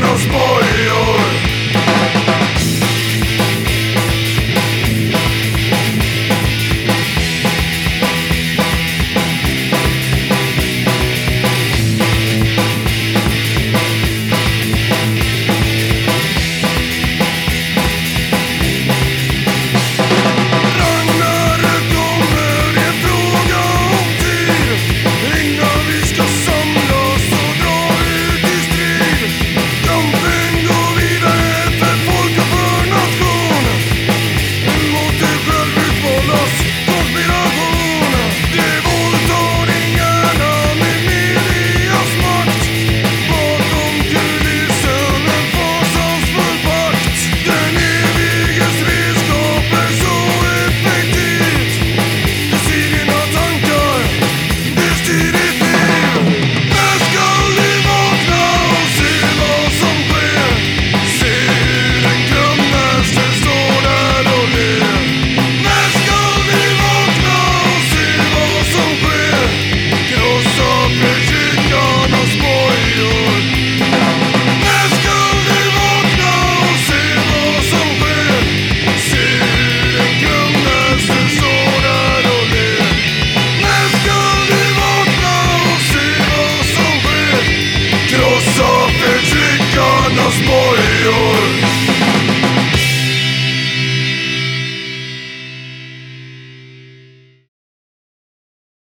no spoil